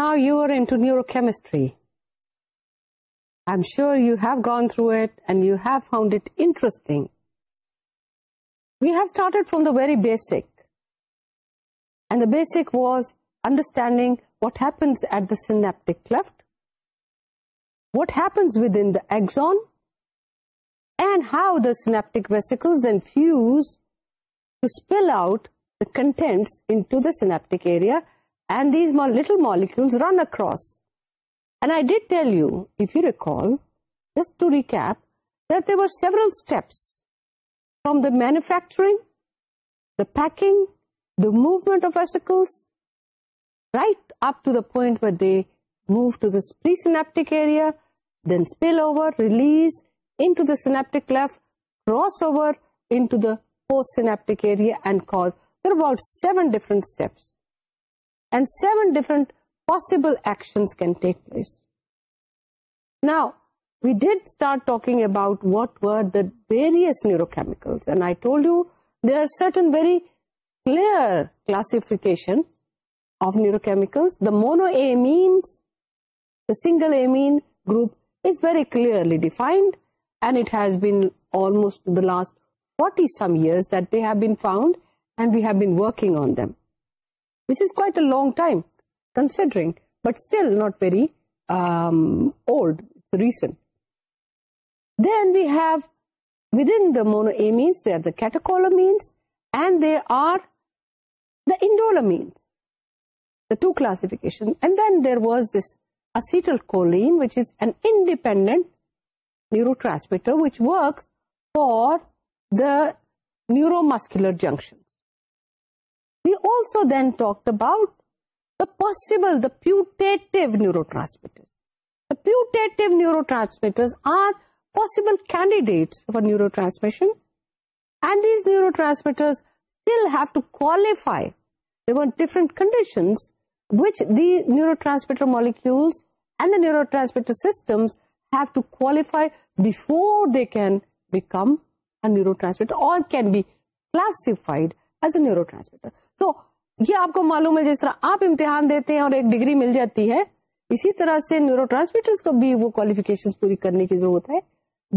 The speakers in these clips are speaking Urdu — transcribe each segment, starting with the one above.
Now you are into neurochemistry. I'm sure you have gone through it and you have found it interesting. We have started from the very basic. And the basic was understanding what happens at the synaptic cleft, what happens within the axon, and how the synaptic vesicles then fuse to spill out the contents into the synaptic area لالکولپرل فرم دا مینچرس رائٹ اپ ڈے مو the synaptic release post synaptic different and 7 different possible actions can take place. Now, we did start talking about what were the various neurochemicals, and I told you there are certain very clear classification of neurochemicals. The monoamines, the single amine group is very clearly defined, and it has been almost the last 40-some years that they have been found, and we have been working on them which is quite a long time considering, but still not very um, old, it's recent. Then we have within the monoamines, they are the catecholamines, and they are the indolamines, the two classifications. And then there was this acetylcholine, which is an independent neurotransmitter, which works for the neuromuscular junction. Possible the putative candidates for neurotransmission have to qualify condition which the neurotransmitter molecules and the neurotransmitter systems have to qualify before they can become neurotransmitter or can be classified as a neurotransmitter تو یہ آپ کو معلوم ہے جس طرح آپ امتحان دیتے ہیں اور ایک ڈگری مل جاتی ہے اسی طرح سے نیورو ٹرانسمیٹر کو بھی وہ کوالیفکیشن پوری کرنے کی ضرورت ہے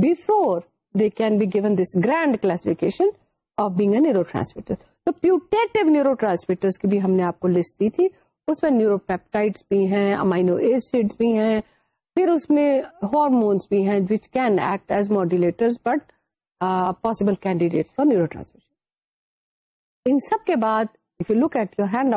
before they can be given this grand classification of being a neurotransmitter تو پیوٹیٹو نیورو ٹرانسمیٹر کی بھی ہم نے آپ کو لسٹ دی تھی اس میں نیوروپیپٹائڈ بھی ہیں امائنو ایسڈ بھی ہیں پھر اس میں ہارمونس بھی ہیں which can act as modulator but possible candidate for neurotransmitter let go to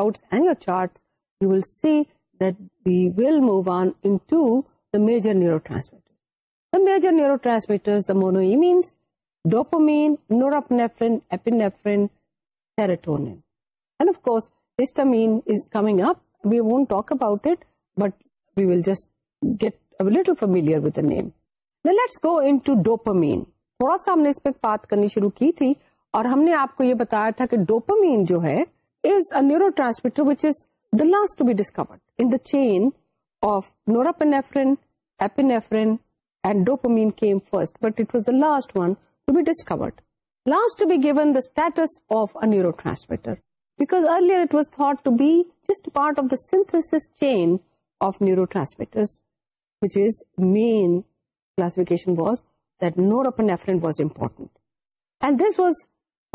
dopamine تھوڑا سا ہم نے اس پہ بات کرنی شروع کی تھی اور ہم نے آپ کو یہ بتایا تھا کہ ڈوپامین جو ہے is a neurotransmitter which is the last to be discovered in the chain of norepinephrine epinephrine and dopamine came first but it was the last one to be discovered last to be given the status of a neurotransmitter because earlier it was thought to be just part of the synthesis chain of neurotransmitter which is main classification was that norepinephrine was important and this was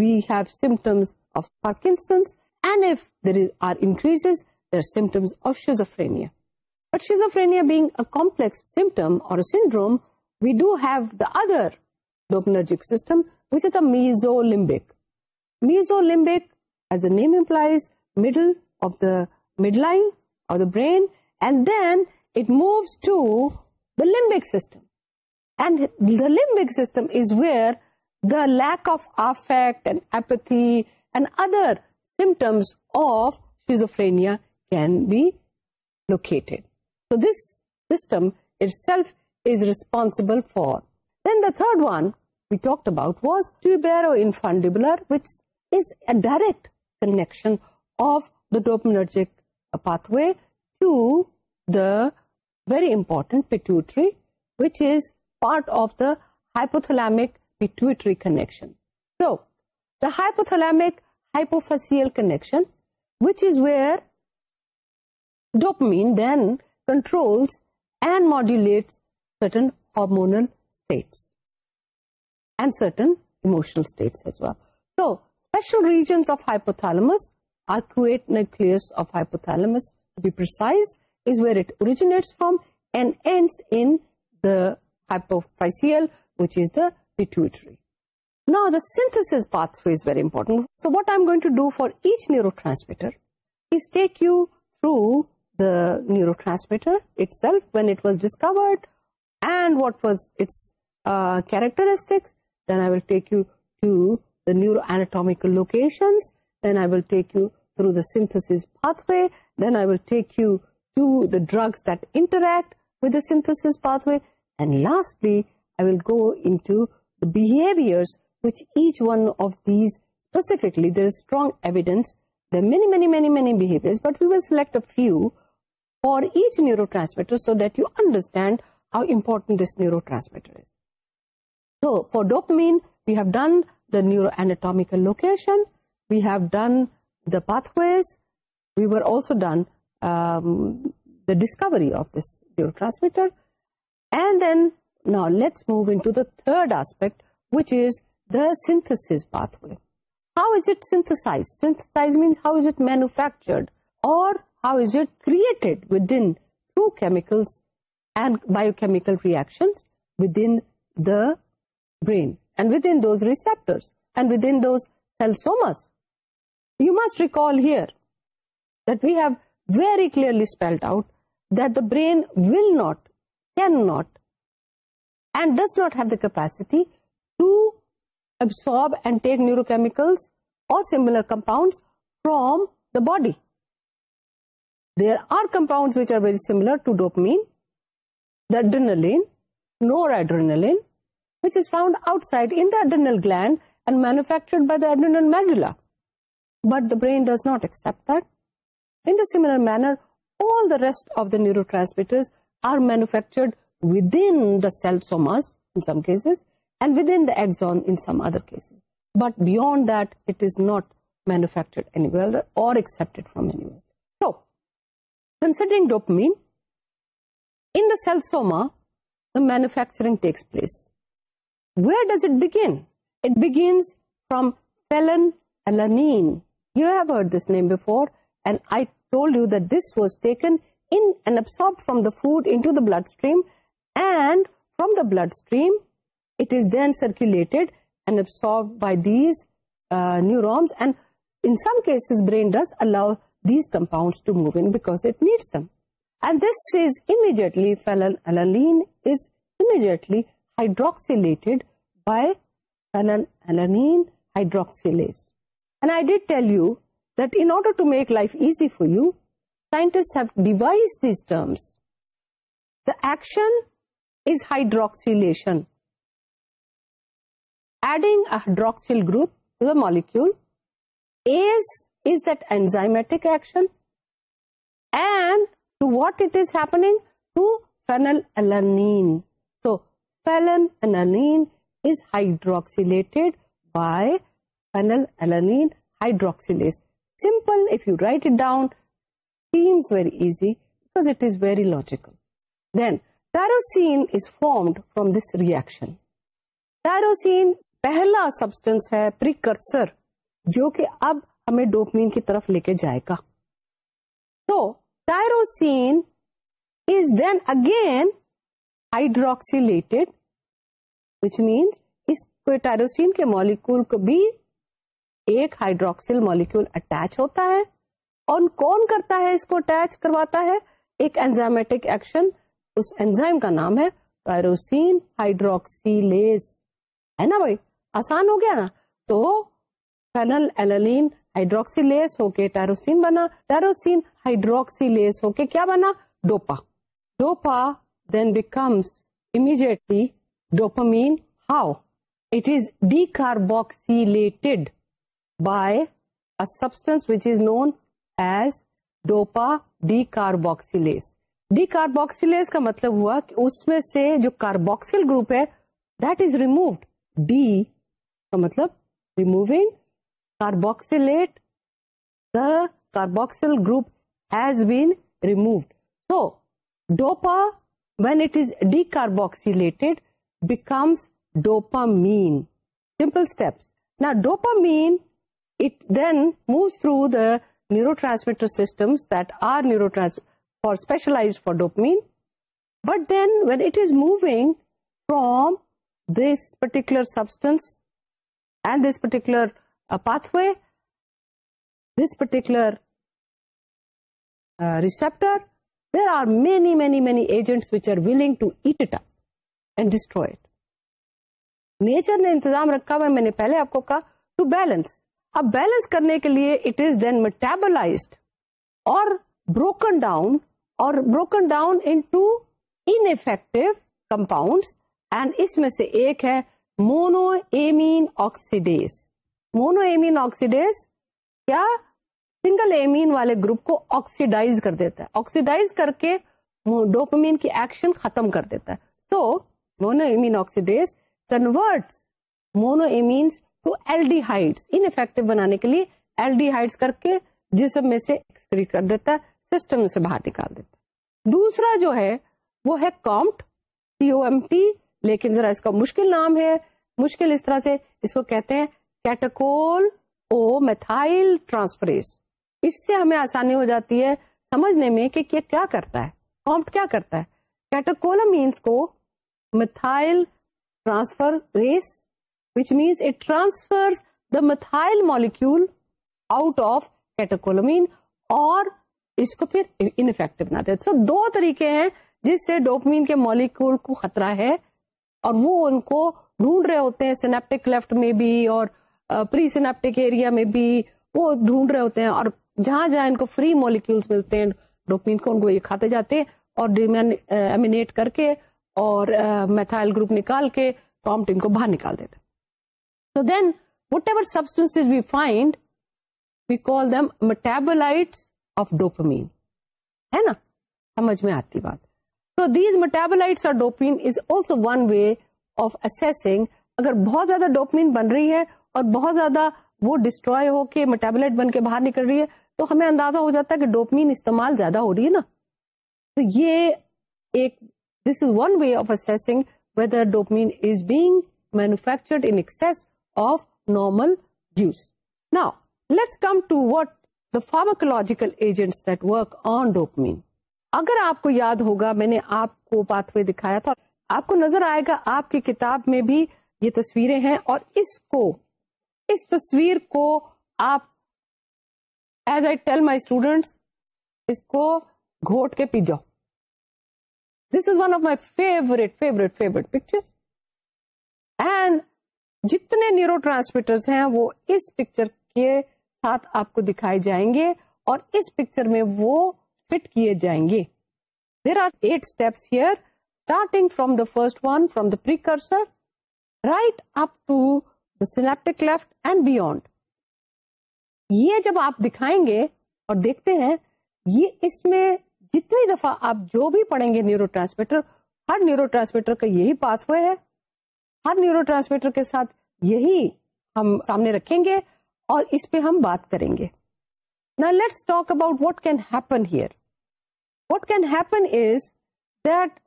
view سیمٹمسنس implies symptom or mesolimbic as a name implies medial of the midline then it moves to the limbic system the limbic system is where the lack of affect and apathy and other symptoms of schizophrenia can be located. So this system itself is responsible for. Then the third one we talked about was tuberoinfundibular, which is a direct connection of the dopaminergic pathway to the very important pituitary, which is part of the hypothalamic connection ہائیپوک hypophyseal connection where hormone certain regions of ہائپوس arcuate nucleus of hypothalamus is where اٹریجینے نا the sense pathway so what do فارو ٹرانسمیٹروڈ was کی neuroanatomical locations pathway then I will take you to the drug Das pathway and lastly behaviour strong evidence each neurotransmitter so that you understand how important this neurotransmitter is so far doubt main we have done our anatomical location we have done the pathways we وسو discovery of this neurotransmitter and then now let's move to the third aspect which is the synthesis بات ہوئی how is it synthesise mayor how is it create and biochemical reactions you must recall that we have very clearly spelled out that the brain will not can not does not have the capacity to absorb and take neuro chemical compound from the body there are compound نورڈر was found outside adrenal gland and manufactured by داڈن but the brain does not accept the manner rest of the neuro ٹرانسمیٹرچرڈ within the cell somas and within axon but beyond that it is not manufactured or manufacturing place where does it bin it بس from پیلن you have heard this name before and I told you that this was taken and absorbed from the food bloodstream and from the bloodstream it then circulate and ابسالوز نیورڈیڈیٹلیئٹلی ہائیڈروکلینسیل you that under to make life easy for you scientist devise these terms داشن ہائیڈ گروپ ٹو دا مالک اینزائمیٹکل سونیز ہائیڈروکل ہائیڈروک simple if you write it down very easy back it is very logical then tyrosine is formed from this reaction tyrosine پہلا سبسٹینس ہے پریکرسر جو کہ اب ہمیں ڈوپمین کی طرف لے کے جائے گا تو tyrosine is then again hydroxylated which means اس ٹائروسین کے مالیکول کو بھی ایک ہائیڈروکسل مالیکول اٹیچ ہوتا ہے اور کون کرتا ہے اس کو اٹیچ کرواتا ہے ایک اینزامیٹک ایکشن اس اینزائم کا نام ہے پیروسین نا بھائی آسان ہو گیا نا تو فینل ایلین ہائڈرس ہو کے ٹیروسین بنا ٹیروسین ہائڈروکسی ہو کے کیا بنا dopa dopa then becomes immediately dopamine how it is the a substance which is known as dopa decarboxylase decarboxyl کا مطلب ہوا کہ اس میں سے جو کاربوکسل گروپ ہے دیٹ از ریموڈ ڈی کا مطلب removing carboxylate the carboxyl group has been removed so dopa when it is decarboxylated becomes dopamine simple steps dopa dopamine it then moves through the neurotransmitter systems that are neurotransmitter specialize for dopamine but then when it is moving from this particular substance and this particular this particular receptor there are many many many agent which are willing to eat it up and destroy nature نے انتظام رکھا ہوا میں نے پہلے آپ کو کہا ٹو بیلنس اب بیلنس کرنے کے لیے اٹ از دین مٹیبلائز اور بروکن ڈاؤن اور broken down into ineffective compound and اس میں سے ایک ہے monoamine oxidase monoamine oxidase کیا سنگل ایمین والے گروپ کو آکسیڈائز کر دیتا ہے آکسیڈائز کر کے ڈوپمین کی ایکشن ختم کر دیتا ہے so monoamine oxidase converts monoamines inactive بنانے کے لیے ایل ڈی ہائٹس کر کے جسم میں سے کر دیتا ہے سسٹم سے باہر نکال دیتے دوسرا جو ہے وہ ہے COMT C O M T لیکن ذرا اس کا مشکل نام ہے مشکل اس طرح سے اس کو کہتے ہیں او میتھائل اس سے ہمیں آسانی ہو جاتی ہے سمجھنے میں کہ یہ کیا کرتا ہے کامٹ کیا کرتا ہے catechol methyl transferase which means it transfer the methyl molecule out of catechol اور اس کو پھر انفیکٹو بناتے ہیں دو طریقے ہیں جس سے ڈوپمین کے مالیکول کو خطرہ ہے اور وہ ان کو ڈھونڈ رہے ہوتے ہیں سینپٹک لیفٹ میں بھی اور پری سینپٹک ایریا میں بھی وہ ڈھونڈ رہے ہوتے ہیں اور جہاں جہاں ان کو فری مالیکولس ملتے ہیں ڈوپمین کو ان کو یہ کھاتے جاتے ہیں اور ایمینیٹ کر کے اور میتھائل گروپ نکال کے ان کو باہر نکال دیتے تو then what ever substance we find we call them metabolites of dopamine ہے نا سمجھ میں آتی بات تو these are dopamine is also one way of using اگر بہت زیادہ ڈوپمین بن رہی ہے اور بہت زیادہ وہ ڈسٹرو ہو کے میٹابلائٹ بن کے باہر نکل رہی ہے تو ہمیں اندازہ ہو جاتا ہے کہ ڈوپمین استعمال زیادہ ہو رہی ہے نا تو یہ ایک this is one way of using whether dopamine is being manufactured in of normal use نا let's come to what the pharmacological agents that work on dopamine اگر آپ کو یاد ہوگا میں نے آپ کو پاتھ وے دکھایا تھا آپ کو نظر آئے گا آپ کی کتاب میں بھی یہ تصویریں ہیں اور اس کو اس تصویر کو آپ as I tell my students اس کو گھوٹ کے پی جاؤ this is one of my favourite favourite favourite picture and جتنے نیورو ٹرانسمیٹر ہیں وہ اس پکچر کے آپ کو دکھائے جائیں گے اور اس پکچر میں وہ فٹ کیے جائیں گے there are eight steps here starting from the first one from the precursor right up to the synaptic cleft and beyond یہ جب آپ دکھائیں گے اور دیکھتے ہیں یہ اس میں جتنی دفعہ آپ جو بھی پڑھیں گے نیورو ٹرانسمیٹر ہر نیورو ٹرانسمیٹر کا یہی پاس ہوئے ہے ہر نیورو ٹرانسمیٹر کے ساتھ یہی ہم سامنے رکھیں گے اور اس پہ ہم بات کریں گے نا let's talk about what can happen here what can happen is that that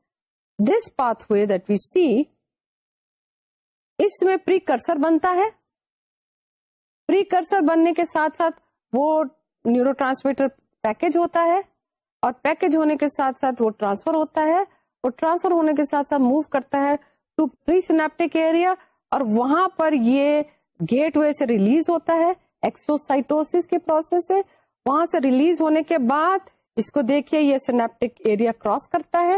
this pathway we see اس میں کرسر بنتا ہے بننے کے ساتھ ساتھ وہ نیورو ٹرانسمیٹر پیکج ہوتا ہے اور پیکج ہونے کے ساتھ ساتھ وہ ٹرانسفر ہوتا ہے اور ٹرانسفر ہونے کے ساتھ ساتھ موو کرتا ہے ٹو پری سنیپٹک ایریا اور وہاں پر یہ گیٹ وے سے ریلیز ہوتا ہے ایکسوسائٹوس کے پروسیس سے وہاں سے ریلیز ہونے کے بعد اس کو دیکھیے یہ سینپٹک ایریا کراس کرتا ہے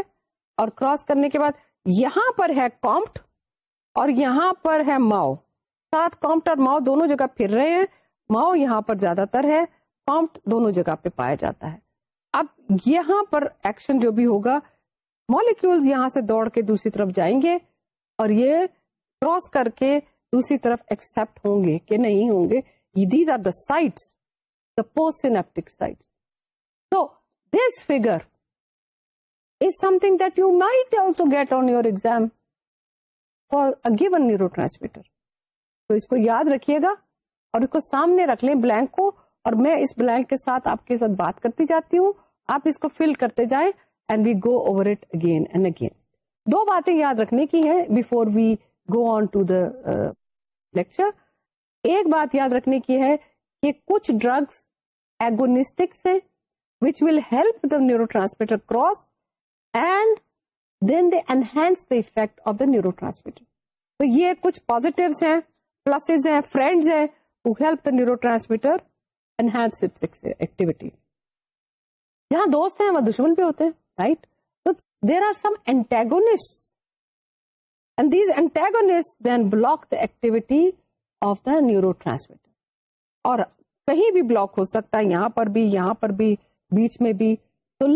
اور کراس کرنے کے بعد یہاں پر ہے کامپٹ اور یہاں پر ہے ماؤ ساتھ کامپٹ اور ماؤ دونوں جگہ پھر رہے ہیں ماؤ یہاں پر زیادہ تر ہے کامپٹ دونوں جگہ پہ پایا جاتا ہے اب یہاں پر ایکشن جو بھی ہوگا مولیک یہاں سے دوڑ کے دوسری طرف جائیں گے اور یہ کراس کر کے دوسری طرف ایکسپٹ ہوں گے کہ نہیں ہوں گے these are the the sites تو اس کو یاد رکھیے گا اور اس کو سامنے رکھ لیں بلینک کو اور میں اس بلینک کے ساتھ آپ کے ساتھ بات کرتی جاتی ہوں آپ اس کو فل کرتے جائیں and we go over it again and again دو باتیں یاد رکھنے کی ہیں before we go on to the lecture ایک بات یاد رکھنے کی ہے کہ کچھ ڈرگس ایگونیسٹکس ہیں which will help the neurotransmitter cross and then they enhance the effect of the neurotransmitter تو یہ کچھ پوزیٹو ہیں پلسز ہیں فرینڈز ہیں نیورو ٹرانسمیٹر انہینس ایکٹیویٹی جہاں دوست ہیں وہ دشمن بھی ہوتے ہیں right there are some antagonist activity of the neurotransmitter اور کہیں بھی بلاک ہو سکتا ہے یہاں پر بھی یہاں پر بھی بیچ میں بھی the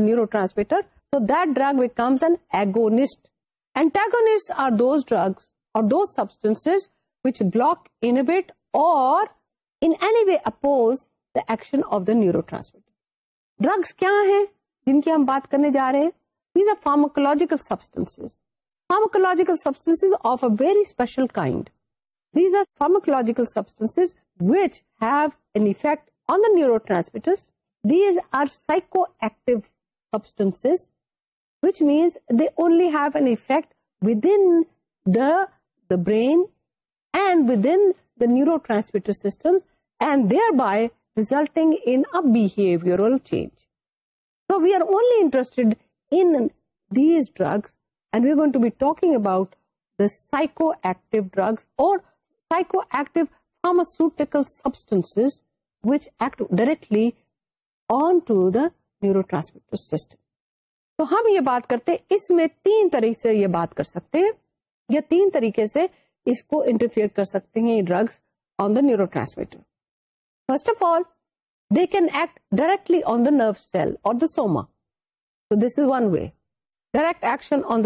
neurotransmitters are those drugs اور دو سبسٹینس اور oppose the action of the neurotransmitter drugs کیا ہیں جن کی ہم بات کرنے جا رہے ہیں pharmacological substance pharmacols of a very special kind pharmacological on the neurotransmitter these are psychoactive substance which means they only have an effect within the brain and within neurotransmitter systems and they are by resulting changers انگس and we گونٹ about drug اور نیورو ٹرانسمیٹرسٹم تو ہم یہ بات کرتے اس میں تین طریقے سے یہ بات کر سکتے ہیں یا تین طریقے سے اس کو انٹرفیئر کر سکتے ہیں یہ drugs on the neurotransmitter first of all they can act directly Soma this is one way direct action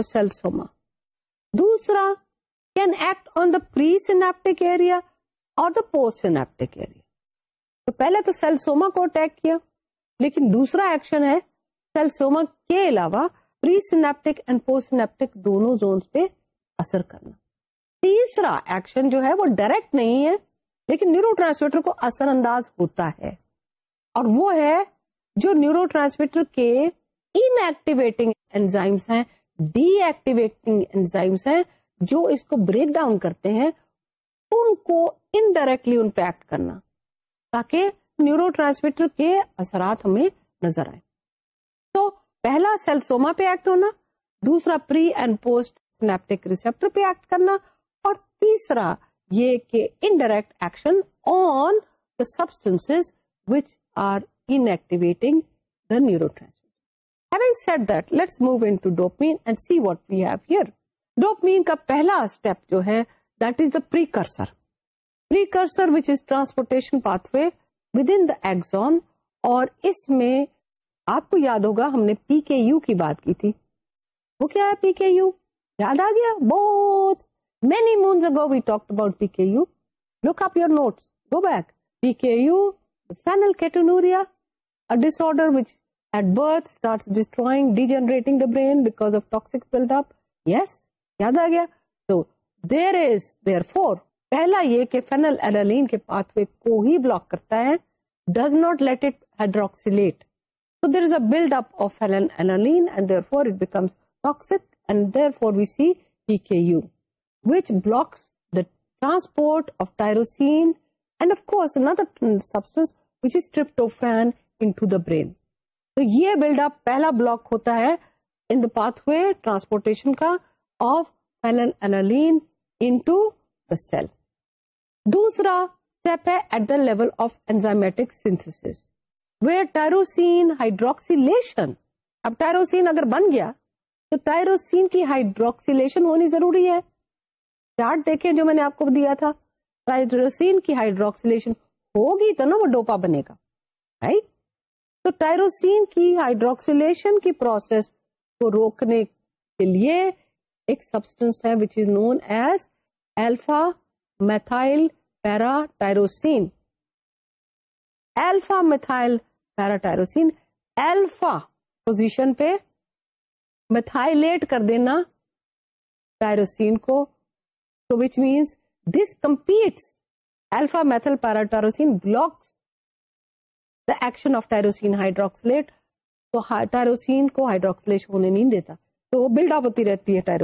کی پہلے تو سیل سوما کو اٹیک کیا لیکن دوسرا ایکشن ہے سیلسوا کے علاوہ دونوں زون پہ اثر کرنا تیسرا ایکشن جو ہے وہ ڈائریکٹ نہیں ہے لیکن نیورو ٹرانسمیٹر کو اثر انداز ہوتا ہے اور وہ ہے جو نیورو ٹرانسمیٹر کے ان ایکٹیویٹنگ انزائمس ہیں ڈی ایکٹیویٹنگ انزائمس ہیں جو اس کو بریک ڈاؤن کرتے ہیں ان کو انڈائریکٹلی ان پہ ایکٹ کرنا تاکہ نیورو ٹرانسمیٹر کے اثرات ہمیں نظر آئے تو پہلا سیل سوما پہ ایکٹ ہونا دوسرا pre and post synaptic receptor پہ ایکٹ کرنا اور تیسرا یہ کہ indirect action on the substance which are inactivating the neurotransmitting site that let's move into dopa and see what we have here dopa کا پہلا اسٹیپ جو ہے that is the precursor precursor which is transportation pathway within the axon اور اس میں آپ کو یاد ہوگا ہم نے پی کے یو کی بات کی تھی وہ کیا ہے پی کے یو یاد آ گیا بہت many moons ago we talked about PKU. PKU, Look up your notes. Go back. phenylketonuria, a disorder which at birth starts destroying, degenerating the brain because of Yes, So there is therefore پہلا یہ کہ فینل ایلالین کے پاتھ وے کو ہی بلاک کرتا ہے ڈز نوٹ لیٹ اٹ ایڈروکسیٹرز ابلڈ اپنے for we see transport of tyre and of course not ابسٹنس برین تو یہ بلڈ اپ پہ بلوک ہوتا ہے سیل دوسرا اسٹیپ ہے at the level of enzymatics where tyrosine hydroxylation اب ٹائروسین اگر بن گیا تو ٹائروسین کی ہائیڈروکسیلیشن ہونی ضروری ہے چارٹ دیکھیں جو میں نے آپ کو دیا تھا ٹائروسین کی ہائیڈروکسیلیشن ہوگی تو نا وہ ڈوپا بنے گا رائٹ تو ٹائروسین کی ہائیڈروکسیلیشن کی پروسیس کو روکنے کے لیے ایک سبسٹینس ہے which is known as alpha methyl para tyrosine alpha methyl para tyrosine alpha position پہ میتھائلیٹ کر دینا ٹائروسین کو ہائیڈ نہیں دیتا تو وہ بلڈ آپ ہوتی رہتی ہے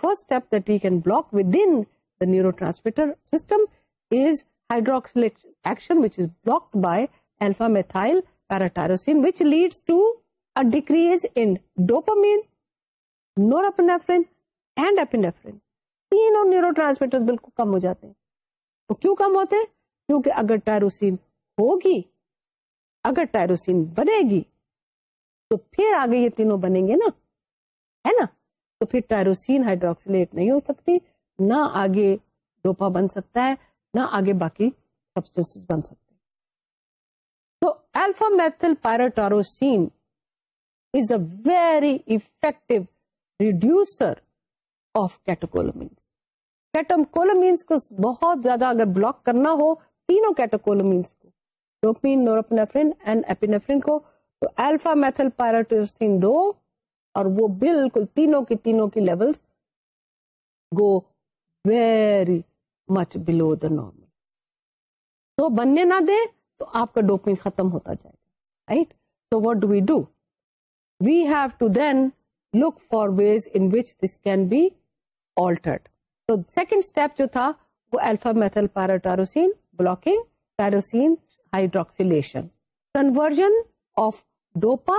first step they can block within neurotransmitter system is hydroxy action by alpha methyl paratyrosine which leads to a decrease in dopamine, norepinephrine and epinephrine. تینوں نیورو ٹرانسمیٹر بالکل کم ہو جاتے ہیں وہ کیوں کم ہوتے ہیں کیونکہ اگر ٹائروسین ہوگی اگر ٹائروسین بنے گی تو پھر آگے یہ تینوں بنیں گے نا ہے نا تو پھر ٹائروسین ہائیڈروکسیلیٹ نہیں ہو سکتی نہ آگے ڈوپا بن سکتا ہے نہ آگے باقی سبسٹنس بن سکتے تو alpha methyl paratyrosine very effective reducer of catechol کو بہت زیادہ اگر بلاک کرنا ہو تینوں کیٹوکول کو ڈوکمین نورپنیفرینفرین کو الفا میتھل پیراٹسن دو اور وہ بالکل تینوں کے تینوں کی levels go very much below the normal تو بننے نہ دے تو آپ کا ڈوکمین ختم ہوتا جائے گا right so what do you do we have to done look forward inch this can bed تو سیکنڈ اسٹیپ جو تھا وہ conversion of dopa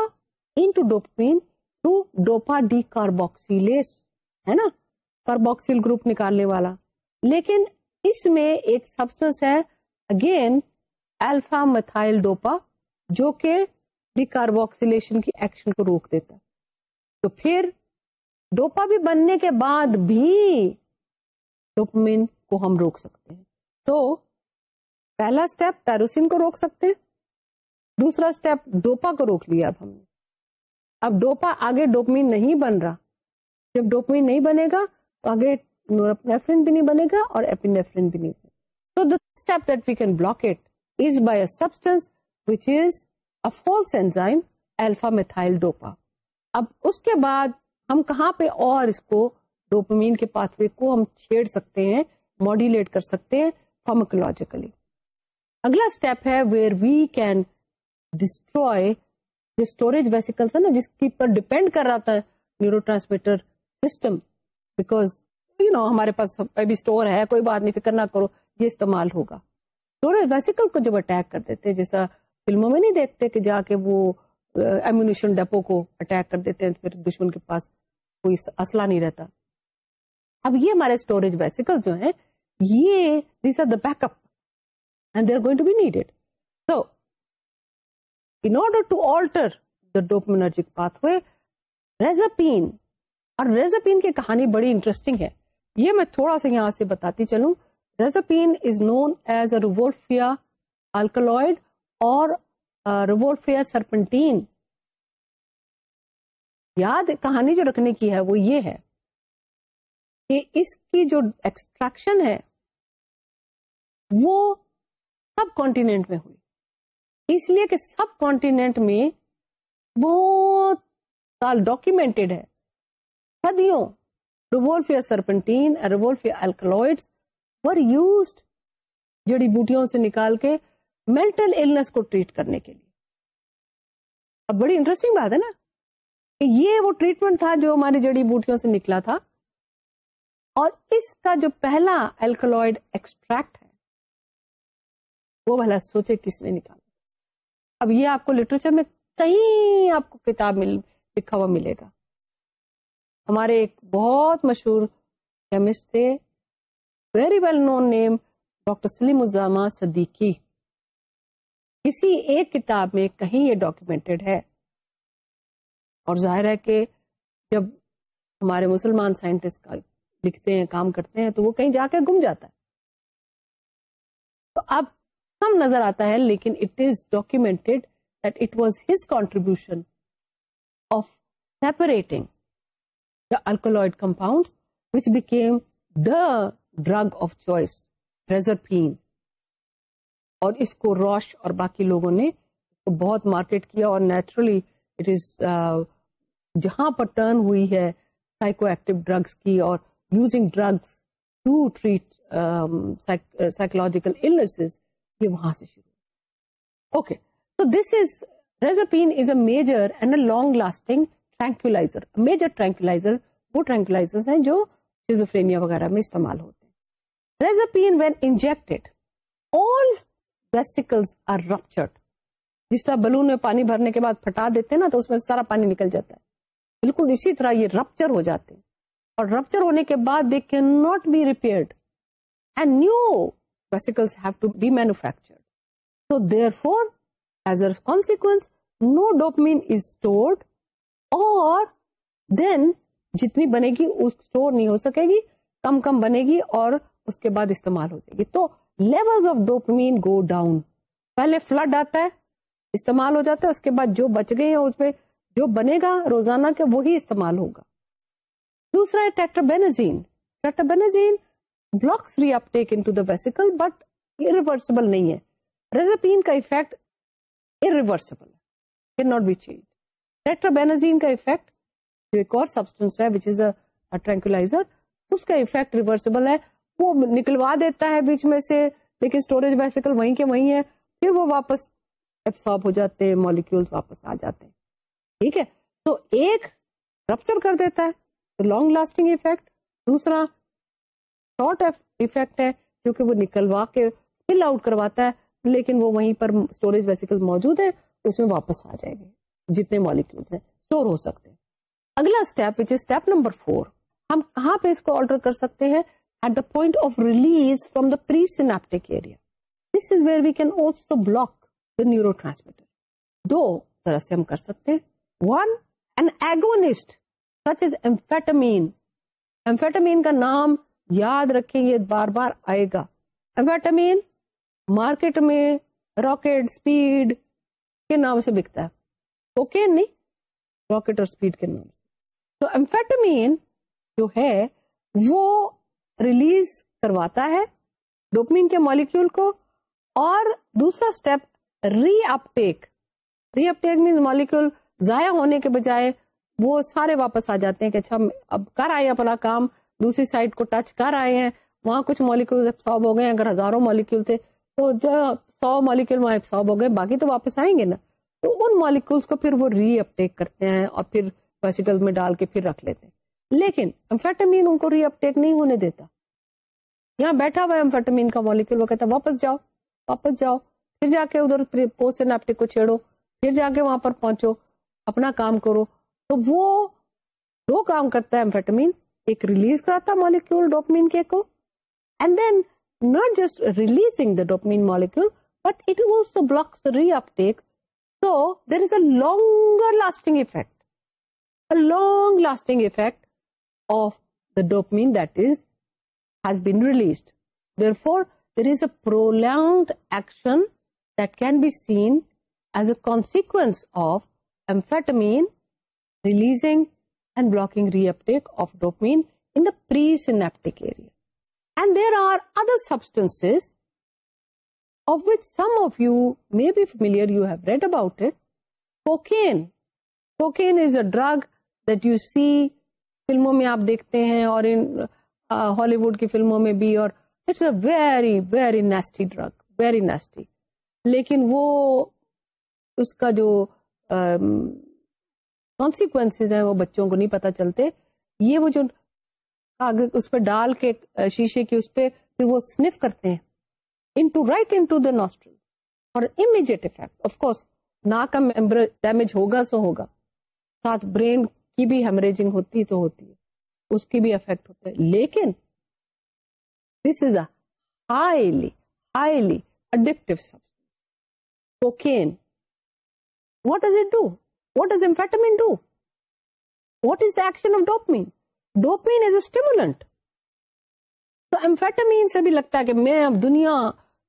to dopa decarboxylase ہے نا کاربوکسیل گروپ نکالنے والا لیکن اس میں ایک سبسٹنس ہے اگین الفا میتھائل ڈوپا جو کہ کاربوکسیلیشن کی ایکشن کو روک دیتا تو پھر ڈوپا بھی بننے کے بعد بھی ڈوپمین کو ہم روک سکتے ہیں تو پہلا اسٹیپ ٹیروسین کو روک سکتے ہیں دوسرا اسٹیپ ڈوپا کو روک لیا اب ہم نے اب ڈوپا آگے ڈوپمین نہیں بن رہا جب ڈوپمین نہیں بنے گا تو آگے نورپنیفرین بھی نہیں بنے گا اور بھی نہیں بنے گا تو the step that we can block it is is by a substance which چھیڑ سکتے ہیں ماڈیولیٹ کر سکتے ہیں فارمیکولوجیکلی اگلا اسٹیپ ہے نا جس پر ڈپینڈ کر رہا تھا neurotransmitter system because you know ہمارے پاس ابھی اسٹور ہے کوئی بات نہیں فکر نہ کرو یہ استعمال ہوگا نور ویسیکل کو جب اٹیک کر دیتے جیسا فلموں میں نہیں دیکھتے کہ جا کے وہ ایمونیشن ڈپو کو اٹیک کر دیتے ہیں پھر دشمن کے پاس کوئی اسلحہ نہیں رہتا اب یہ ہمارے اسٹوریج ویسیکل جو ہیں یہ these are the backup and they are going to be needed so in order to alter the dopaminergic pathway reserpine اور ریزاپین کی کہانی بڑی انٹرسٹنگ ہے یہ میں تھوڑا سا یہاں سے بتاتی چلوں reserpine is known as a rauwolfia alkaloid اور فیئر سرپنٹین یاد کہانی جو رکھنے کی ہے وہ یہ ہے کہ اس کی جو ایکسٹریکشن ہے وہ سب کانٹینٹ میں ہوئی اس لیے کہ سب کانٹینٹ میں بہت سال ڈاکومینٹیڈ ہے سدیوں روبول فی سرپنٹین ور یوزڈ جڑی بوٹیوں سے نکال کے مینٹل کو ٹریٹ کرنے کے لیے اب بڑی انٹرسٹنگ بات ہے نا یہ وہ ٹریٹمنٹ تھا جو ہماری جڑی بوٹیوں سے نکلا تھا اور اس کا جو پہلا الکلوئڈ ایکسٹریکٹ ہے وہ بھلا سوچے کس نے نکالا اب یہ آپ کو لٹریچر میں کہیں آپ کو کتاب مل لکھا ہوا ملے گا ہمارے ایک بہت مشہور کیمسٹ تھے very well known name doctor Salim Uzzaman Siddiqui کسی ایک کتاب میں کہیں یہ ڈاکیومینٹڈ ہے اور ظاہر ہے کہ جب ہمارے مسلمان سائنٹسٹ لکھتے ہیں کام کرتے ہیں تو وہ کہیں جا کے گم جاتا ہے تو اب کم نظر آتا ہے لیکن it is documented contribution of separating the alkaloid compound which became the drug of choice اور اس کو روش اور باقی لوگوں نے بہت مارکیٹ کیا اور نیچرلی اٹ از جہاں پر ٹرن ہوئی ہے سائیکو ایکٹیو ڈرگس کی اور using drugs to treat psychological یہ وہاں سے شروع اوکے تو this is reserpine is a major and a long lasting tranquilizer major tranquilizer وہ ٹرینکولازر ہیں جو فیزوفرینیا وغیرہ میں استعمال ہوتے ہیں reserpine when injected all vesicles are ruptured جس طرح بلون میں پانی بھرنے کے بعد پھٹا دیتے ہیں نا تو اس میں سارا پانی نکل جاتا ہے بالکل اسی طرح یہ رپچر ہو جاتے ہیں اور رپچر ہونے کے بعد they can not be repaired and new vesicles have to be manufactured so therefore as a consequence no dopamine is stored اور دین جتنی بنے گی اسٹور نہیں ہو سکے گی کم کم بنے گی اور اس کے بعد استعمال ہو جائے گی تو level of dopamine go down پہلے فلڈ آتا ہے استعمال ہو جاتا ہے اس کے بعد جو بچ گئے ہیں اس پہ جو بنے گا روزانہ کے وہی استعمال ہوگا دوسرا ہے tetrabenazine tetrabenazine blocks reuptake into the vesicle but irreversible نہیں ہے ریزپین کا effect irreversible can not be change tetrabenazine کا افیکٹ جو ایک اور سبسٹینس ہے وچ از اے ٹرینکولازر اس کا افیکٹ ریورسبل ہے نکلوا دیتا ہے بیچ میں سے لیکن اسٹوریج بائسیکل وہیں وہیں پھر وہ واپس واپس آ جاتے ہیں تو ایک لاسٹنگ کیونکہ وہ نکلوا کے لیکن وہیں پر اسٹوریج ویسیکول موجود ہے اس میں واپس آ جائیں گے جتنے مالیکولس نمبر فور ہم پہ اس کو آلٹر کر سکتے ہیں at the point of release from the synaptic neurotransmitter دو طرح سے ہم کر سکتے ہیں بار بار آئے گا مارکیٹ میں راکٹ اسپیڈ کے نام سے بکتا ہے اوکے نہیں راکٹ اور اسپیڈ کے نام سے تو ایمفیٹامین جو ہے وہ ریلیز کرواتا ہے ڈوپمین کے مالیکول کو اور دوسرا step reuptake reuptake means molecule ضائع ہونے کے بجائے وہ سارے واپس آ جاتے ہیں کہ اچھا اب کر آئے اپنا کام دوسری سائڈ کو ٹچ کر آئے ہیں وہاں کچھ مالیکول ایبسارب ہو گئے اگر ہزاروں مالیکول تھے تو جو سو مالیکول وہاں ایبسارب ہو گئے باقی تو واپس آئیں گے نا تو ان مالیکولس کو پھر وہ ری اپٹیک کرتے ہیں اور پھر فیسٹل میں ڈال کے پھر رکھ لیتے ہیں لیکن امفیٹامین ان کو ری اپٹیک نہیں ہونے دیتا یہاں بیٹھا ہوا امفیٹامین کا مالیکول وہ کہتا واپس جاؤ واپس جاؤ پھر جا کے ادھر پوسٹ کو چھیڑو پھر جا کے وہاں پر پہنچو اپنا کام کرو تو وہ دو کام کرتا ہے امفیٹامین ایک ریلیز کراتا مالیکول ڈوپمین کے کو and then not just releasing the dopamine molecule but it blocks reuptake longer lasting effect long lasting effect of the dopamine this released therefore there is a can be seen as a releasing and blocking reuptake of dopamine any synaptic are other substance you may be feel you have read about cocaine cocaine is a drug دو سی فلموں میں آپ دیکھتے ہیں اور ان ہالی ووڈ کی فلموں میں بھی اور it's a very very nasty drug very nasty لیکن وہ اس کا جو کانسیکوینس uh, ہیں وہ بچوں کو نہیں پتا چلتے یہ وہ جو اس پہ ڈال کے شیشے کی اس پہ پھر وہ سنف کرتے ہیں into right into the nostril اور امیجیٹ افیکٹ آف کورس نا کا ڈیمیج ہوگا سو ہوگا ساتھ برین کی بھی ہیمریجنگ ہوتی تو ہوتی ہے اس کی بھی افیکٹ ہوتا ہے لیکن this is a highly addictive substance cocaine what does it do what does amphetamine do what is the action of dopamine dopamine is a stimulant تو امفیٹامین سے بھی لگتا ہے کہ میں اب دنیا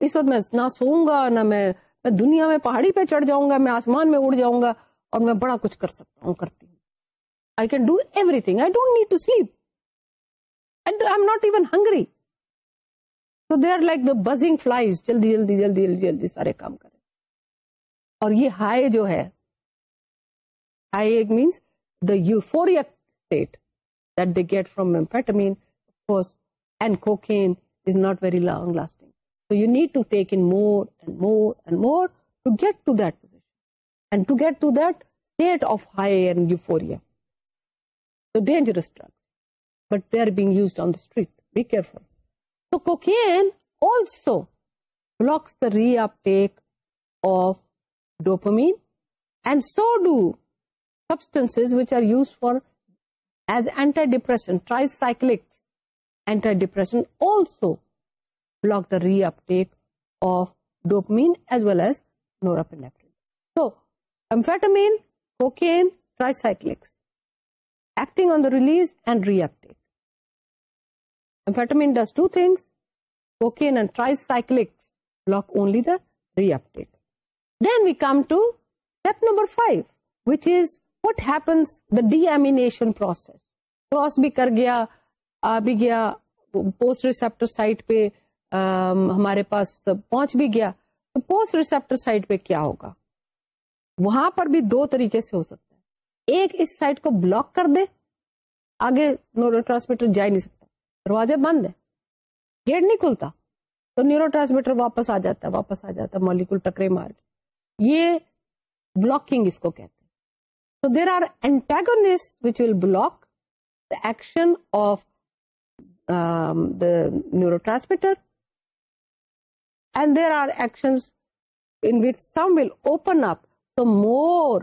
اس وقت میں نہ سوؤں گا نہ میں میں دنیا میں پہاڑی پہ چڑھ جاؤں گا میں آسمان میں اڑ جاؤں گا اور میں بڑا کچھ کر سکتا ہوں کرتی ہوں can do everything I don't need to sleep and not even hungry so they are like fly جلدی جلدی سارے کام کریں اور یہ ہائی جو ہے get فرومینس and cocaine is not very long lasting you need to take inward مورڈ more to get to دوزیشن and to get to the high and euphoria dangerous but they are being use آنک be careful کوکیز which are use فارٹا depression as well as نورپائلکس ڈی ایم پروسیس کراس بھی کر گیا آ بھی گیا پوسٹ ریسپٹ سائٹ پہ ہمارے پاس پہنچ بھی گیا پوسٹ ریسپٹر سائٹ پہ کیا ہوگا وہاں پر بھی دو طریقے سے ہو سکتا ایک اس سائٹ کو بلاک کر دے آگے نیورو ٹرانسمیٹر جا ہی نہیں سکتا دروازے بند ہے گیٹ نہیں کھلتا تو نیورو ٹرانسمیٹر واپس آ جاتا ہے واپس آ جاتا ہے مالیکول ٹکرے مار کے یہ بلاکنگ اس کو کہتے there are which will block the action of the neurotransmitter and there are action in which some will open up more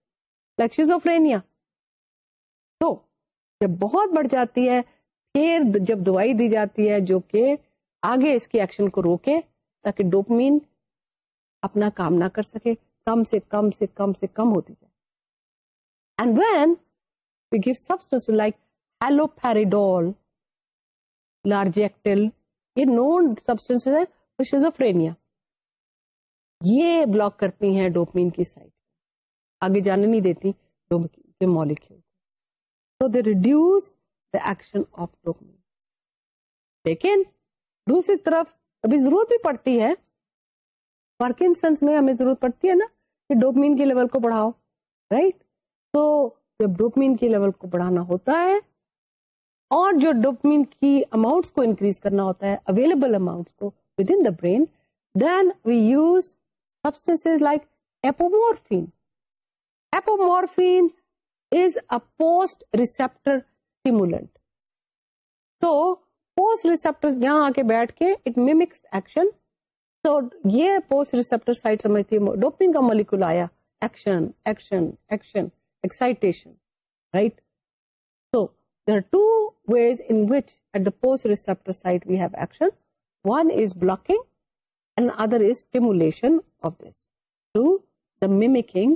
like schizophrenia تو جب بہت بڑھ جاتی ہے پھر جب دوائی دی جاتی ہے جو کہ آگے اس کی ایکشن کو روکے تاکہ ڈوپمین اپنا کام نہ کر سکے کم سے کم سے کم سے کم ہوتی جائے and when we give substance like large largactil یہ نو شیزوفرینیا یہ بلاک کرتی ہیں ڈوپمین کی سائڈ آگے جانے نہیں دیتی جو مالیکول تو they reduce the action of dopamine لیکن دوسری طرف ابھی ضرورت بھی پڑتی ہے پارکنسنس میں ہمیں ضرورت پڑتی ہے نا کہ ڈوپمین کے لیول کو بڑھاؤ رائٹ right? تو جب ڈوپمین کے لیول کو بڑھانا ہوتا ہے اور جو ڈوپمین کی اماؤنٹس کو انکریز کرنا ہوتا ہے اویلیبل اماؤنٹس کو within the brain then we use substance like apomorphine apomorphine is post receptor stimulant تو پوسٹ ریسپٹر یہاں آ کے کے بیٹھ اٹ میمکس ایکشن تو یہ پوسٹ ریسپٹر سائٹ سمجھتی ہے ڈوپنگ کا آیا action action action excitation right so are two ways in which at the post receptor site we have action one is blocking and other is stimulation of this to the mimicking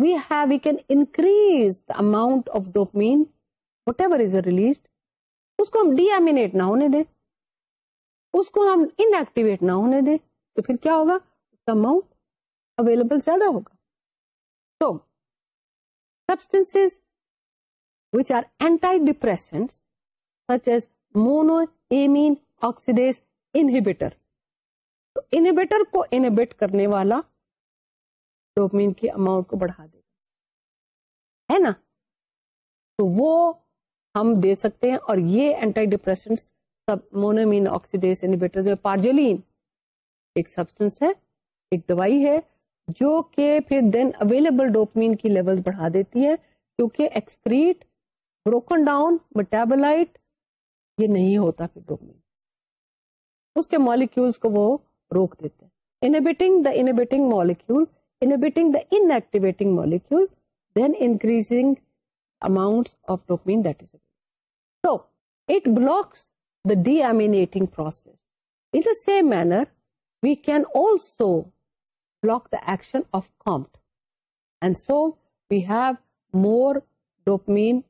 we have amount of ڈومی whatever is released اس کو ہم ڈی ایم نہ ہونے دیں اس کو ہم انکٹیویٹ نہ ہونے دیں تو پھر کیا ہوگا اماؤنٹ اویلیبل زیادہ ہوگا تو سبز which are antidepression such as monoamine oxidase inhibitor تو انٹر کو انہیں ڈوپمین کی اماؤنٹ کو بڑھا دے ہے نا تو وہ ہم دے سکتے ہیں اور یہ اینٹی آکسیڈیز ڈیپریسنٹ میں پارجلین ایک سبسٹنس ہے ایک دوائی ہے جو کہ پھر دین اویلیبل ڈوپمین کی لیول بڑھا دیتی ہے کیونکہ ایکسکریٹ بروکن ڈاؤن میٹابلائٹ یہ نہیں ہوتا پھر ڈوپمین اس کے مالیکولس کو وہ روک دیتے ہیں inhibiting the inhibiting molecule action of COMT and so we've more dopamine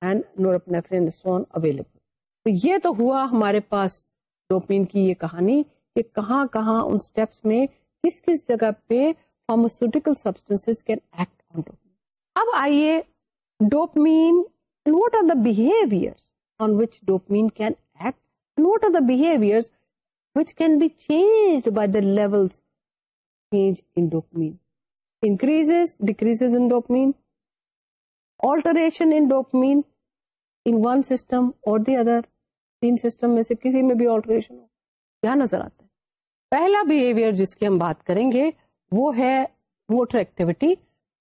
and soon available یہ تو ہوا ہمارے پاس ڈوپین کی یہ کہانی کہ کہاں کہاں انٹیپس میں کس کس جگہ پہ pharmaceutical substance can act on dopamine اب آئیے dopamine dopamine dopamine dopamine dopamine are are the the the behaviour behaviour on which which can can act be change by level in in in in increase decrease alteration one system اور دی ادر تین سسٹم میں سے کسی میں بھی آلٹریشن ہو کیا نظر آتا ہے پہلا بہیویئر جس کی ہم بات کریں گے وہ ہے motor activity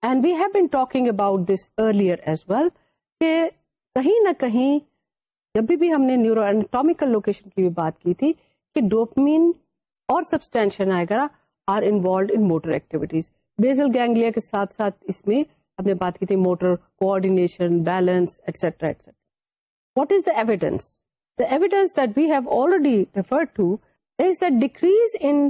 and we have been talking about this earlier as well کہ کہیں نہ کہیں جب بھی ہم نے نیورو اینٹامیکل لوکیشن کی بھی بات کی تھی کہ ڈوپمین اور سبسٹینشن آئے گا are involved in motor activities basal ganglia کے ساتھ ساتھ اس میں ہم نے بات کی تھی motor coordination balance et cetera et cetera what is the the evidence evidence that we have already to is the decrease in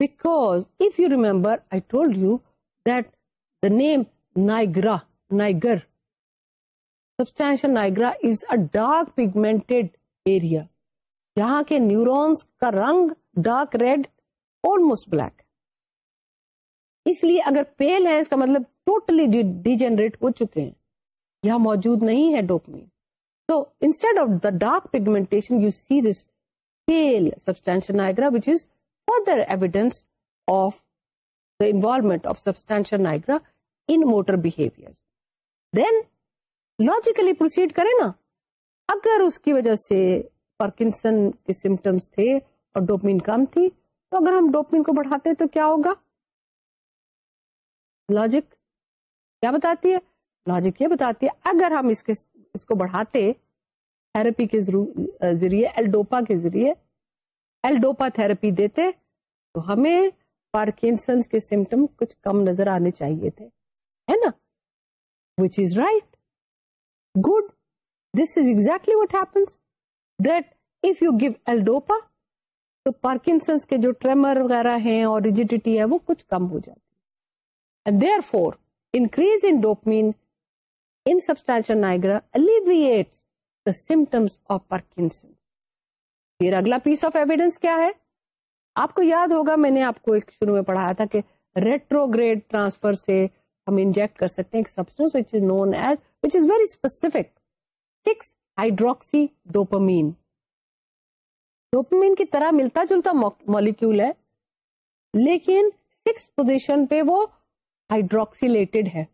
remember if you remember I told you that the name Nigra is nigra dark pigmented area جہاں کے نیورونس کا رنگ ڈارک ریڈ آلموسٹ بلیک اس لیے اگر پیل ہے اس کا مطلب ٹوٹلی ڈیجنریٹ ہو چکے ہیں یہاں موجود نہیں ہے ڈوپمین تو instead of the dark pigment you see this pale substantia nigra which is further evidence of the involvement of substantia nigra in motor behaviour then logically proceed کریں نا اگر اس کی وجہ سے پارکنسن کے سمٹمس تھے اور ڈوپمین کم تھی تو اگر ہم ڈوپمین کو بڑھاتے تو کیا ہوگا لاجک کیا بتاتی ہے لاجک یہ بتاتی ہے اگر ہم اس کے اس کو بڑھاتے تھراپی کے ذریعے الڈوپا کے ذریعے ایلڈوپا تھراپی دیتے تو ہمیں پارکنسنس کے سمٹم کچھ کم نظر آنے چاہیے تھے ہے نا which is right good this is exactly what happens that if you give L dopa تو پارکنسنس کے جو ٹریمر وغیرہ ہیں اور ریجیڈیٹی ہے وہ کچھ کم ہو جاتی therefore increase in dopamine in nigra alleviate the symptoms of Parkinson پھر اگلا پیس آف ایویڈینس کیا ہے آپ کو یاد ہوگا میں نے آپ کو ایک شروع میں پڑھایا تھا کہ ریٹرو گریڈ ٹرانسفر سے ہم انجیکٹ کر سکتے ہیں ایک which which is is known as very six hydroxy dopamine dopamine کی طرح ملتا جلتا ہے لیکن سکس پوزیشن پہ وہ ہائیڈروکسیلیٹڈ ہے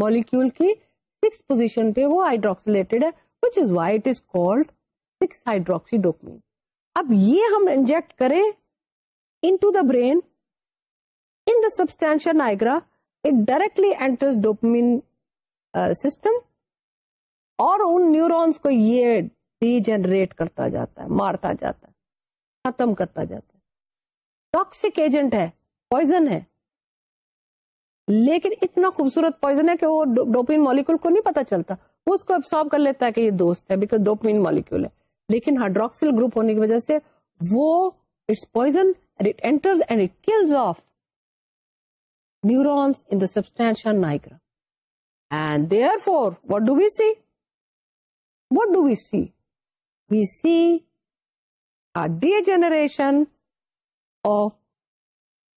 کی سکس پوزیشن پہ وہ ہائیڈروکسیلیٹڈ ہے which is is called six hydroxy dopamine اب یہ ہم انجیکٹ کریں into the brain in the substantial nigra it directly enters dopamine system اور ان نیورونس کو یہ ڈی جنریٹ کرتا جاتا ہے مارتا جاتا ہے ختم کرتا جاتا ہے ٹاکسک ایجنٹ ہے پوائزن ہے لیکن اتنا خوبصورت پوائزن ہے کہ وہ ڈوپین مالیکول کو نہیں پتا چلتا وہ اس کو ابسارو کر لیتا ہے کہ یہ دوست ہے بیکاز ڈوپمین مالیکول ہے لیکن ہائڈروکسل گروپ ہونے کی وجہ سے وہ it's poison of neurons in the end and therefore what do we see what do we see we see degeneration of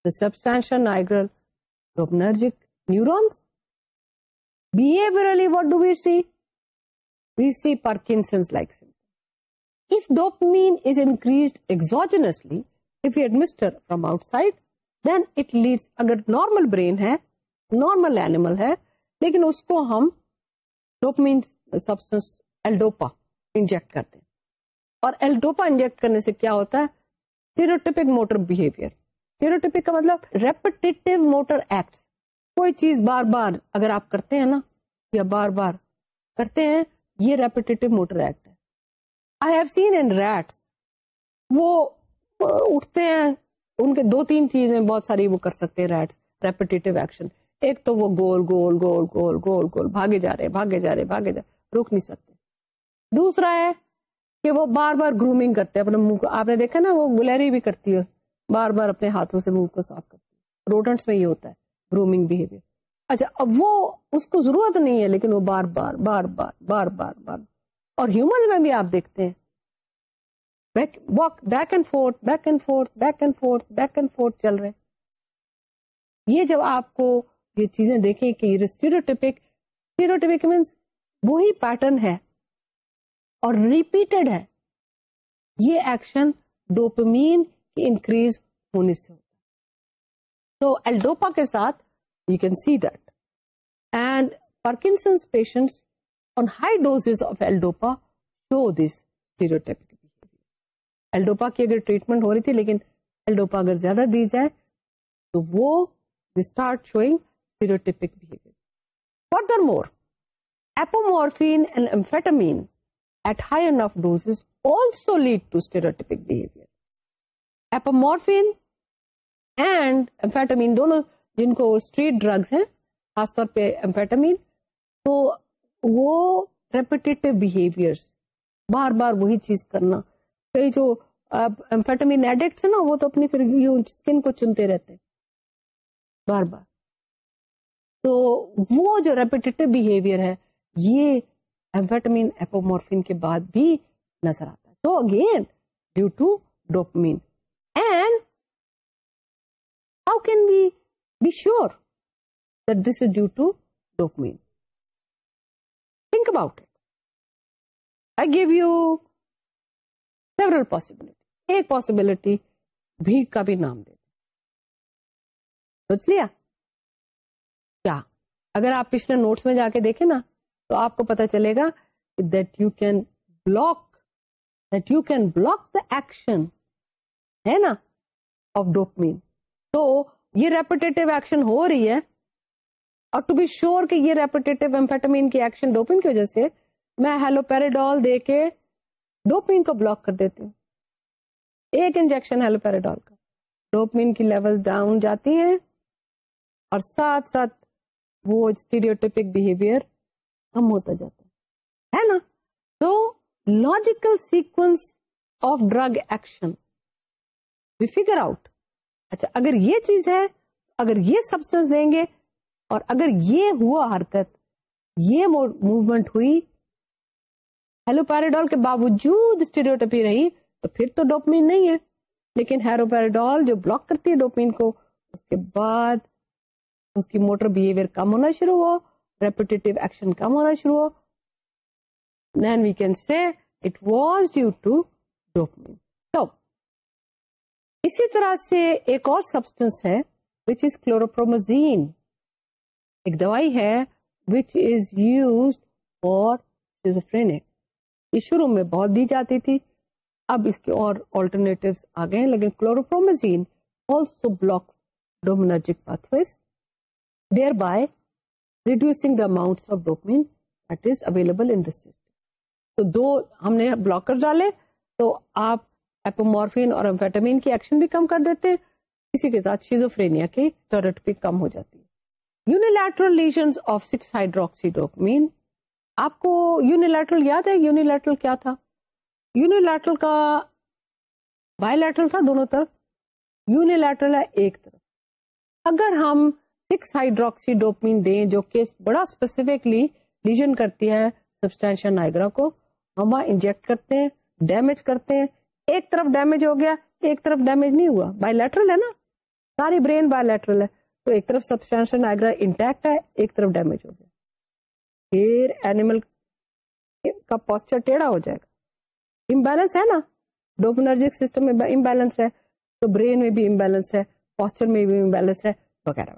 the substantia nigra neurons behaviourally what do we see we see Parkinson's likes from outside then it leads اگر نارمل برین ہے نارمل اینیمل ہے لیکن اس کو ہم ڈوپین سبسٹنس انجیکٹ کرتے ہیں اور ایلڈوپا انجیکٹ کرنے سے کیا ہوتا ہے ٹیوٹک موٹر بہیویئر ٹیپک کا مطلب ریپٹیو موٹر ایکٹ کوئی چیز بار بار اگر آپ کرتے ہیں نا یا بار بار کرتے ہیں یہ ریپٹیو موٹر ایکٹ ہے I have seen in rats وہ اٹھتے ہیں ان کے دو تین چیزیں بہت ساری وہ کر سکتے ہیں ریٹس ریپیٹیو ایکشن ایک تو وہ گول گول گول گول گول گول بھاگے جا رہے بھاگے جا رہے بھاگے جا رہے رک نہیں سکتے دوسرا ہے کہ وہ بار بار گرومنگ کرتے ہیں اپنے منہ کو آپ نے دیکھا نا وہ گلہری بھی کرتی ہے بار بار اپنے ہاتھوں سے منہ کو صاف کرتی ہے روڈنٹس میں یہ ہوتا ہے گرومنگ بہیویئر اچھا اب وہ اس کو ضرورت نہیں ہے لیکن وہ بار بار بار بار بار بار بار اور ہیومن میں بھی آپ دیکھتے ہیں back and forth back and forth back and forth back and forth چل رہے یہ جب آپ کو یہ چیزیں دیکھیں کہ یہ سٹیروٹیپک سٹیروٹیپک مینس وہی پیٹرن ہے اور ریپیٹڈ ہے یہ ایکشن ڈوپمین کی انکریز ہونے سے ہوتا تو ایلڈوپا کے ساتھ you can see that and Parkinson's patients on high doses of L-Dopa show this L-dopa behavior. L-Dopa کی اگر ٹریٹمنٹ ہو رہی تھی لیکن L-Dopa اگر زیادہ دی جائے تو وہ start showing stereotypic stereotypic behavior. behavior. Furthermore, apomorphine Apomorphine and and amphetamine at high enough doses also lead to amphetamine دونوں جن کو اسٹریٹ ڈرگس ہیں خاص طور پہ ایمفیٹامین تو وہ ریپیٹیو بہیویئر بار بار وہی چیز کرنا کئی جو امفیٹامین ایڈکٹس ہیں نا وہ تو اپنی پھر اسکن کو چنتے رہتے ہیں بار بار تو وہ جو ریپیٹیو بہیویئر ہے یہ امفیٹامین ایپومورفین کے بعد بھی نظر آتا ہے تو again due to dopamine and how can be be sure this is due to dopamine possibility possibility بھی کا بھی نام دے سوچ لیا کیا اگر آپ پچھلے نوٹس میں جا کے دیکھیں نا تو آپ کو پتا چلے گا دو can block do can block the action ہے نا آف ڈوپ مین تو یہ ریپٹیو ایکشن ہو رہی ہے اور ٹو بی شیور کہ یہ ریپیٹیو کی ایکشن ڈوپین کی وجہ سے میں دے کے ڈوپین کو بلاک کر دیتی ہوں ایک انجیکشن کا ڈوپین کی لیول ڈاؤن جاتی ہیں اور ساتھ ساتھ وہ اسٹیریوٹیپک بہیویئر کم ہوتا جاتا ہے نا تو logical sequence of drug action figure out اچھا اگر یہ چیز ہے اگر یہ سبسٹنس دیں گے اور اگر یہ ہوا حرکت یہ موومنٹ ہوئی ہیلو پیراڈول کے باوجود اسٹیریوٹپی رہی تو پھر تو ڈوپمین نہیں ہے لیکن ہیرو پیراڈول جو بلاک کرتی ہے ڈوپمین کو اس کے بعد اس کی موٹر بہیویئر کم ہونا شروع ہو ریپیٹیو ایکشن کم ہونا شروع ہو then we can see it was due to dopamine تو اسی طرح سے ایک اور سبسٹینس ہے وچ از کلوروپرومزین ایک دوائی ہے which is used for schizophrenic یہ شروع میں بہت دی جاتی تھی اب اس کے اور آلٹرنیٹو آ گئے ہیں لیکن chlorpromazine also blocks dopaminergic path thereby reducing the amount of dopamine that is available in the system تو دو ہم نے بلاکر ڈالے تو آپ ایپومورفین اور ایمفیٹامین کی ایکشن بھی کم کر دیتے ہیں کسی کے ساتھ شیزوفرینیا کی ٹرٹ بھی کم ہو جاتی ہے unilateral lesions of six hydroxy dopamine آپ کو یونیلیٹرل یاد ہے یونیلیٹرل کیا تھا یونیٹرل کا بایولیٹرل تھا دونوں طرف یونیٹرل ہے ایک طرف اگر ہم سکس ہائیڈروکسی ڈوپمین دیں جو کہ بڑا اسپیسیفکلی لیجن کرتی ہے سبسٹینشن نائگرا کو ہم وہاں انجیکٹ کرتے ہیں ڈیمیج کرتے ہیں ایک طرف ڈیمیج ہو گیا ایک طرف ڈیمیج نہیں ہوا بایولیٹرل ہے نا ساری برین بایولیٹرل ہے تو ایک طرف سبسٹینشل نائگرا انٹیکٹ ہے ایک طرف ڈیمیج ہو گیا پھر اینیمل کا پوسچر ٹیڑھا ہو جائے گا امبیلنس ہے نا ڈوپنرجک سسٹم میں امبیلنس ہے تو برین میں بھی امبیلنس ہے پوسچر میں بھی امبیلنس ہے وغیرہ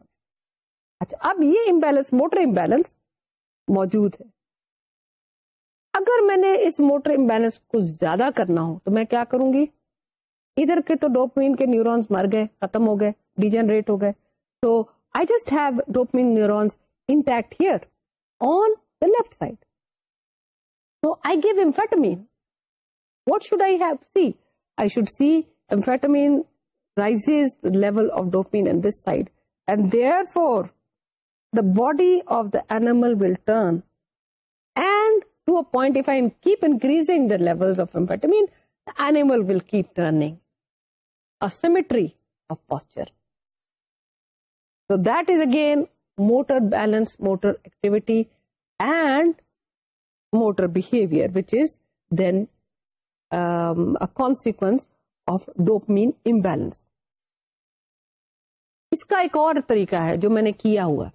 اچھا اب یہ امبیلنس موٹر امبیلنس موجود ہے اگر میں نے اس موٹر امبیلنس کو زیادہ کرنا ہو تو میں کیا کروں گی ادھر کے تو ڈوپین کے نیورونس مر گئے ختم ہو گئے ڈیجنریٹ ہو گئے I just have doping neurons intact her give what should I have see I should symptom for the body of dad to a point keep increasing کی symmetry So that is again motor balance, motor activity and motor behavior which is then um, a consequence of dopamine imbalance. اس کا ایک اور طریقہ ہے جو میں نے کیا ہوا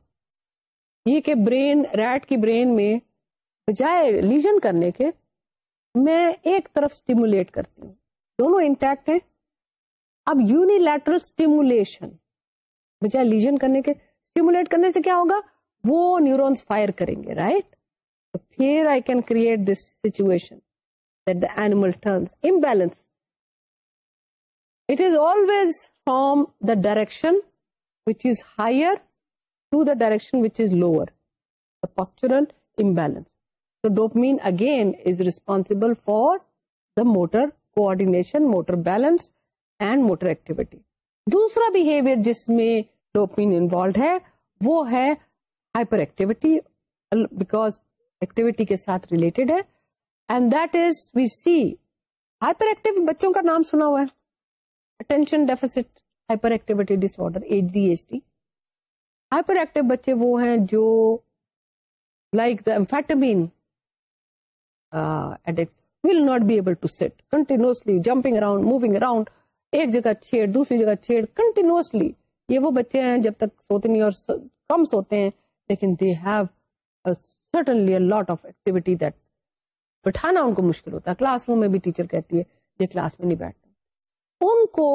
یہ کہ برین ریٹ کی برین میں بجائے لیجن کرنے کے میں ایک طرف اسٹیمولیٹ کرتی ہوں دونوں انٹیکٹ ہیں اب یونیلیٹرل اسٹیمولیشن بجائے لیجن کرنے کے اسٹیمولیٹ کرنے سے کیا ہوگا وہ نیورونس فائر کریں گے رائٹ پھر I can create this situation turns imbalance it is always from the direction which is higher to the direction which is lower postural imbalance تو dopamine again is responsible for the motor caution motor balance and motor activity دوسرا بہیویئر جس میں ڈوپین انوالوڈ ہے وہ ہے ہائپر ایکٹیویٹی بیکاز ایکٹیویٹی کے ساتھ ریلیٹڈ ہے and that is we see hyper active بچوں کا نام سنا ہوا ہے attention deficit hyper activity disorder H D H D hyper active بچے وہ ہیں جو like the amphetamine addict will not be able to sit continuously jumping around moving around ایک جگہ چھیڑ دوسری جگہ چھیڑ کنٹینیوسلی یہ وہ بچے ہیں جب تک سوتے نہیں اور کم سوتے ہیں لیکن they have certainly lot of activity that بٹھانا ان کو مشکل ہوتا ہے کلاس روم میں بھی ٹیچر کہتی ہے یہ کلاس میں نہیں بیٹھتا ان کو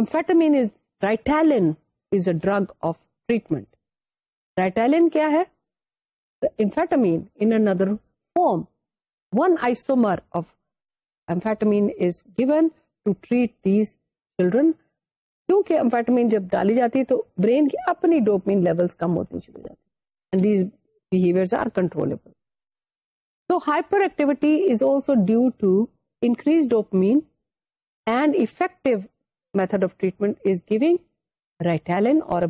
amphetamine is Ritalin is a drug of treatment Ritalin کیا ہے امفیٹامین ان اندر form one isomer of amphetamine is given to treat these children کیونکہ جب ڈالی جاتی ہے تو برین کی اپنی ڈوپمین لیول کم ہوتی چلی جاتی so is also due to increase effective method of treatment giving right اور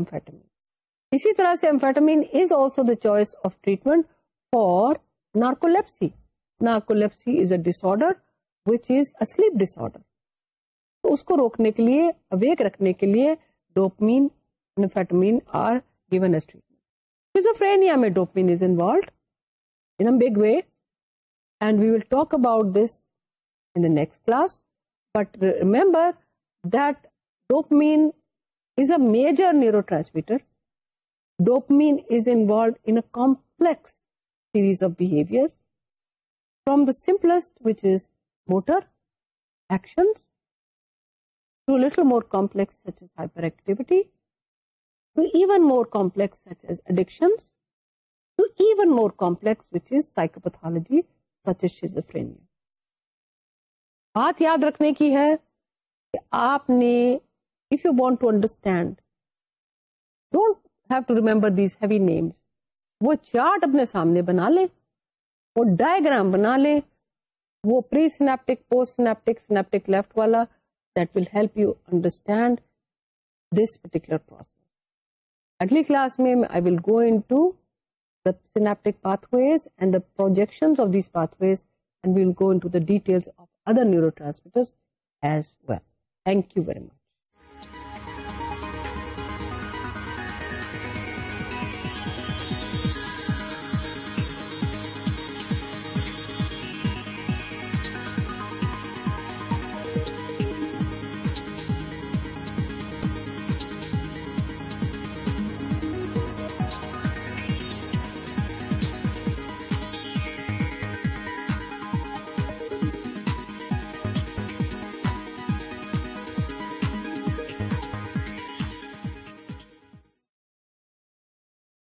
اسی طرح سے choice of treatment for narcolepsy narcolepsy disorder which is a disorder اس کو روکنے کے لیے اویک رکھنے کے لیے ڈوپمین ڈوپمین آر گیون میں is involved in big way and we will talk about this in next class but remember that dopamine is a major neurotransmitter dopamine is involved in complex series of behaviour from the simplest which is motor actions to a little more complex such as hyperactivity, to even more complex such as addictions, to even more complex which is psychopathology such as schizophrenia. بات یاد رکھنے کی ہے کہ آپ نے if you want to understand don't have to remember these heavy names وہ چارٹ اپنے سامنے بنا لیں وہ ڈائگرام بنا لیں وہ presynaptic postsynaptic synaptic left والا اگلی کلاس میں detail thank you very much